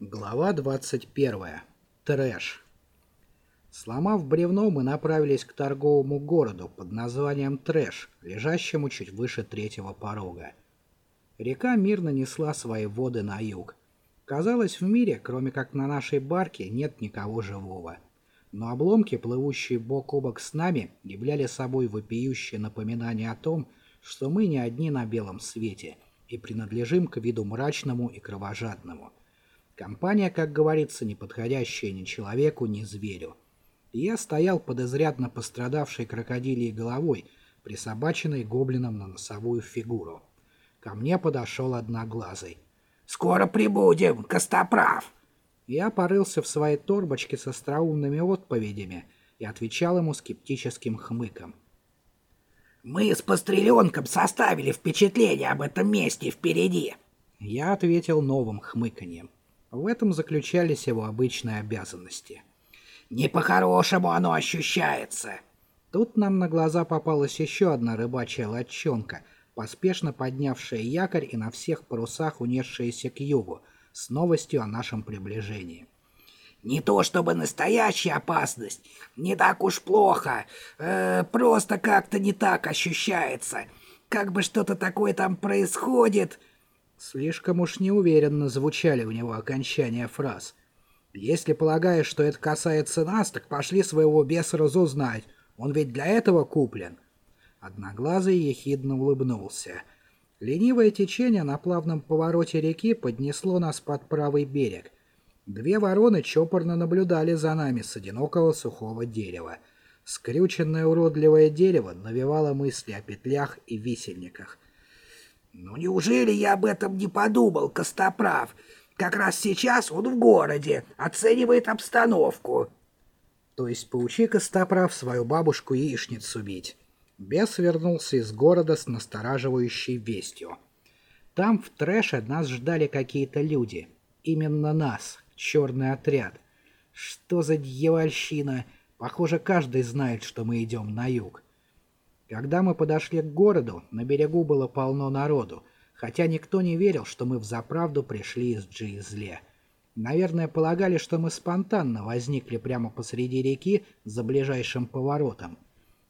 Глава 21. Трэш. Сломав бревно, мы направились к торговому городу под названием Трэш, лежащему чуть выше третьего порога. Река мирно несла свои воды на юг. Казалось, в мире, кроме как на нашей барке, нет никого живого. Но обломки, плывущие бок о бок с нами, являли собой вопиющее напоминание о том, что мы не одни на белом свете и принадлежим к виду мрачному и кровожадному – Компания, как говорится, не подходящая ни человеку, ни зверю. И я стоял под изрядно пострадавшей крокодилией головой, присобаченной гоблином на носовую фигуру. Ко мне подошел одноглазый. «Скоро прибудем, Костоправ!» Я порылся в своей торбочке с остроумными отповедями и отвечал ему скептическим хмыком. «Мы с Постреленком составили впечатление об этом месте впереди!» Я ответил новым хмыканьем. В этом заключались его обычные обязанности. «Не по-хорошему оно ощущается!» Тут нам на глаза попалась еще одна рыбачья лодчонка, поспешно поднявшая якорь и на всех парусах унесшаяся к югу, с новостью о нашем приближении. «Не то чтобы настоящая опасность, не так уж плохо, э, просто как-то не так ощущается. Как бы что-то такое там происходит...» Слишком уж неуверенно звучали у него окончания фраз. «Если полагаешь, что это касается нас, так пошли своего беса разузнать. Он ведь для этого куплен». Одноглазый ехидно улыбнулся. Ленивое течение на плавном повороте реки поднесло нас под правый берег. Две вороны чопорно наблюдали за нами с одинокого сухого дерева. Скрюченное уродливое дерево навевало мысли о петлях и висельниках. «Ну неужели я об этом не подумал, Костоправ? Как раз сейчас он в городе, оценивает обстановку». То есть поучи Костоправ свою бабушку-яичницу бить. Бес вернулся из города с настораживающей вестью. Там, в трэше, нас ждали какие-то люди. Именно нас, черный отряд. Что за дьявольщина? Похоже, каждый знает, что мы идем на юг. Когда мы подошли к городу, на берегу было полно народу, хотя никто не верил, что мы взаправду пришли из Джизле. Наверное, полагали, что мы спонтанно возникли прямо посреди реки за ближайшим поворотом.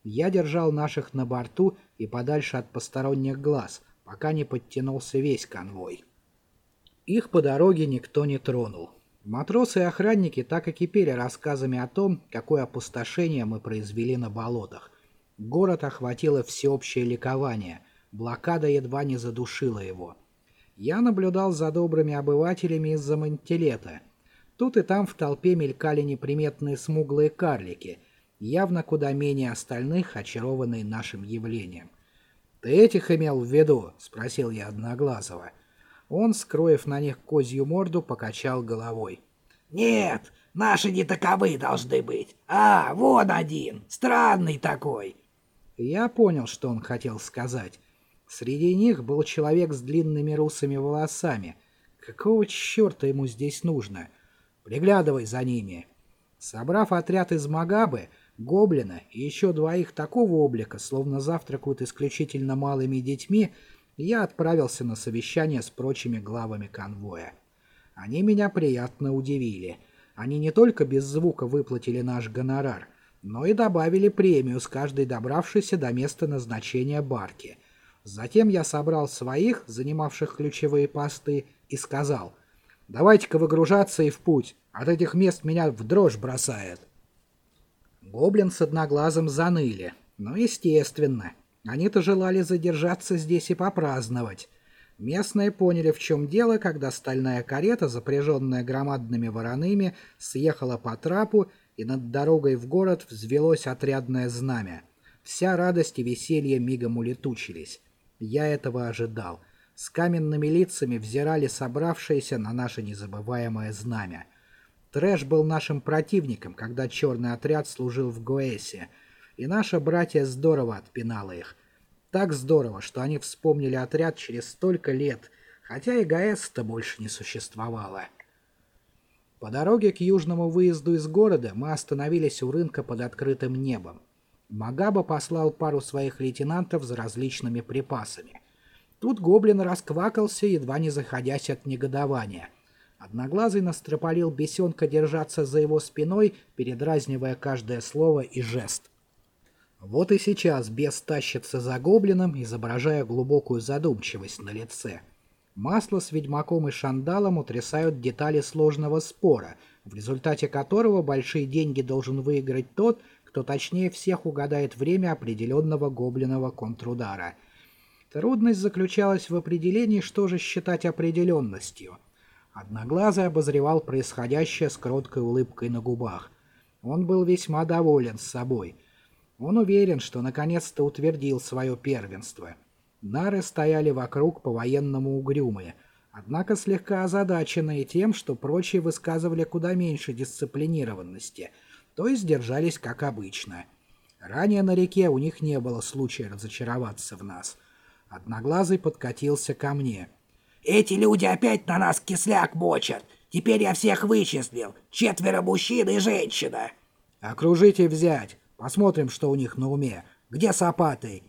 Я держал наших на борту и подальше от посторонних глаз, пока не подтянулся весь конвой. Их по дороге никто не тронул. Матросы и охранники так и кипели рассказами о том, какое опустошение мы произвели на болотах, Город охватило всеобщее ликование, блокада едва не задушила его. Я наблюдал за добрыми обывателями из-за мантилета. Тут и там в толпе мелькали неприметные смуглые карлики, явно куда менее остальных, очарованные нашим явлением. «Ты этих имел в виду?» — спросил я Одноглазого. Он, скроев на них козью морду, покачал головой. «Нет, наши не таковы должны быть. А, вон один, странный такой. Я понял, что он хотел сказать. Среди них был человек с длинными русыми волосами. Какого черта ему здесь нужно? Приглядывай за ними. Собрав отряд из Магабы, Гоблина и еще двоих такого облика, словно завтракают исключительно малыми детьми, я отправился на совещание с прочими главами конвоя. Они меня приятно удивили. Они не только без звука выплатили наш гонорар, но и добавили премию с каждой добравшейся до места назначения барки. Затем я собрал своих, занимавших ключевые посты, и сказал, «Давайте-ка выгружаться и в путь, от этих мест меня в дрожь бросает». Гоблин с одноглазым заныли, ну естественно, они-то желали задержаться здесь и попраздновать. Местные поняли, в чем дело, когда стальная карета, запряженная громадными вороными, съехала по трапу и над дорогой в город взвелось отрядное знамя. Вся радость и веселье мигом улетучились. Я этого ожидал. С каменными лицами взирали собравшиеся на наше незабываемое знамя. Трэш был нашим противником, когда черный отряд служил в Гоэсе, и наше братья здорово отпинало их. Так здорово, что они вспомнили отряд через столько лет, хотя и Гоэс-то больше не существовало. По дороге к южному выезду из города мы остановились у рынка под открытым небом. Магаба послал пару своих лейтенантов за различными припасами. Тут гоблин расквакался, едва не заходясь от негодования. Одноглазый настропалил бесенка держаться за его спиной, передразнивая каждое слово и жест. Вот и сейчас бес тащится за гоблином, изображая глубокую задумчивость на лице. Масло с ведьмаком и шандалом утрясают детали сложного спора, в результате которого большие деньги должен выиграть тот, кто точнее всех угадает время определенного гоблиного контрудара. Трудность заключалась в определении, что же считать определенностью. Одноглазый обозревал происходящее с кроткой улыбкой на губах. Он был весьма доволен собой. Он уверен, что наконец-то утвердил свое первенство. Нары стояли вокруг по-военному угрюмые, однако слегка озадаченные тем, что прочие высказывали куда меньше дисциплинированности — то есть держались как обычно. Ранее на реке у них не было случая разочароваться в нас. Одноглазый подкатился ко мне. «Эти люди опять на нас кисляк мочат. Теперь я всех вычислил. Четверо мужчин и женщина». «Окружите взять. Посмотрим, что у них на уме. Где Сапатый?»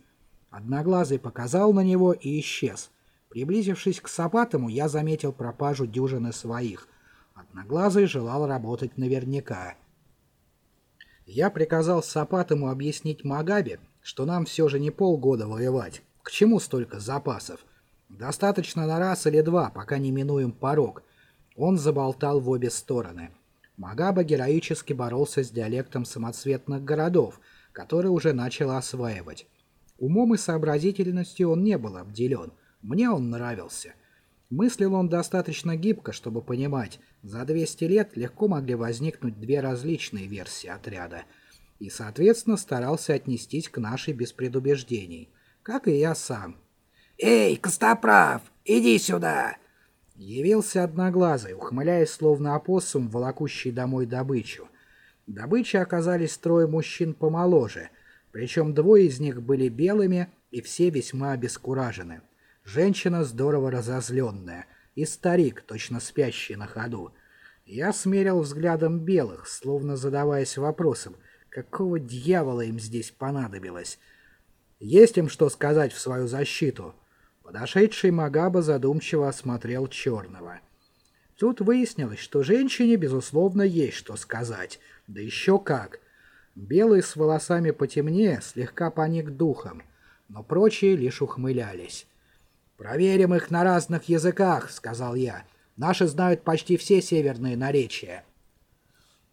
Одноглазый показал на него и исчез. Приблизившись к Сапатому, я заметил пропажу дюжины своих. Одноглазый желал работать наверняка. Я приказал Сапатому объяснить Магабе, что нам все же не полгода воевать. К чему столько запасов? Достаточно на раз или два, пока не минуем порог. Он заболтал в обе стороны. Магаба героически боролся с диалектом самоцветных городов, который уже начал осваивать. Умом и сообразительностью он не был обделен. Мне он нравился. Мыслил он достаточно гибко, чтобы понимать, за 200 лет легко могли возникнуть две различные версии отряда, и, соответственно, старался отнестись к нашей без предубеждений, как и я сам. «Эй, Костоправ, иди сюда!» Явился одноглазый, ухмыляясь словно опоссум, волокущий домой добычу. Добычей оказались трое мужчин помоложе, причем двое из них были белыми и все весьма обескуражены. Женщина здорово разозленная — и старик, точно спящий на ходу. Я смерил взглядом белых, словно задаваясь вопросом, какого дьявола им здесь понадобилось. Есть им что сказать в свою защиту? Подошедший Магаба задумчиво осмотрел черного. Тут выяснилось, что женщине, безусловно, есть что сказать. Да еще как. Белый с волосами потемнее слегка поник духом, но прочие лишь ухмылялись. «Проверим их на разных языках», — сказал я. «Наши знают почти все северные наречия».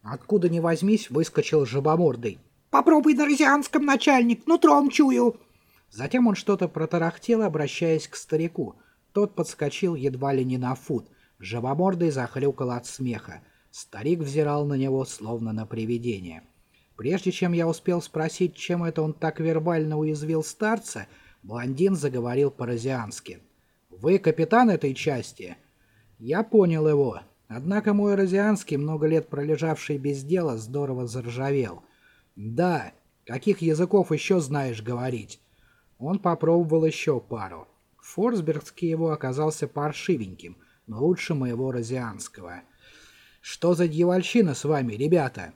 Откуда ни возьмись, выскочил жабомордый. «Попробуй на розианском, начальник, нутром чую». Затем он что-то протарахтел, обращаясь к старику. Тот подскочил едва ли не на фут. Жабомордый захрюкал от смеха. Старик взирал на него, словно на привидение. Прежде чем я успел спросить, чем это он так вербально уязвил старца, — Блондин заговорил по-розиански. «Вы капитан этой части?» Я понял его. Однако мой розианский, много лет пролежавший без дела, здорово заржавел. «Да, каких языков еще знаешь говорить?» Он попробовал еще пару. Форсбергский его оказался паршивеньким, но лучше моего розианского. «Что за дьявольщина с вами, ребята?»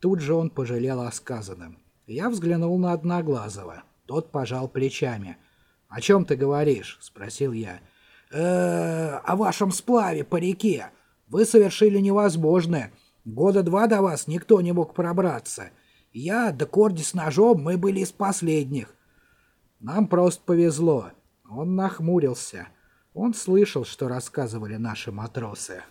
Тут же он пожалел о сказанном. Я взглянул на Одноглазого. Тот пожал плечами. «О чем ты говоришь?» — спросил я. э о вашем сплаве по реке. Вы совершили невозможное. Года два до вас никто не мог пробраться. Я, да Корди с ножом, мы были из последних. Нам просто повезло. Он нахмурился. Он слышал, что рассказывали наши матросы.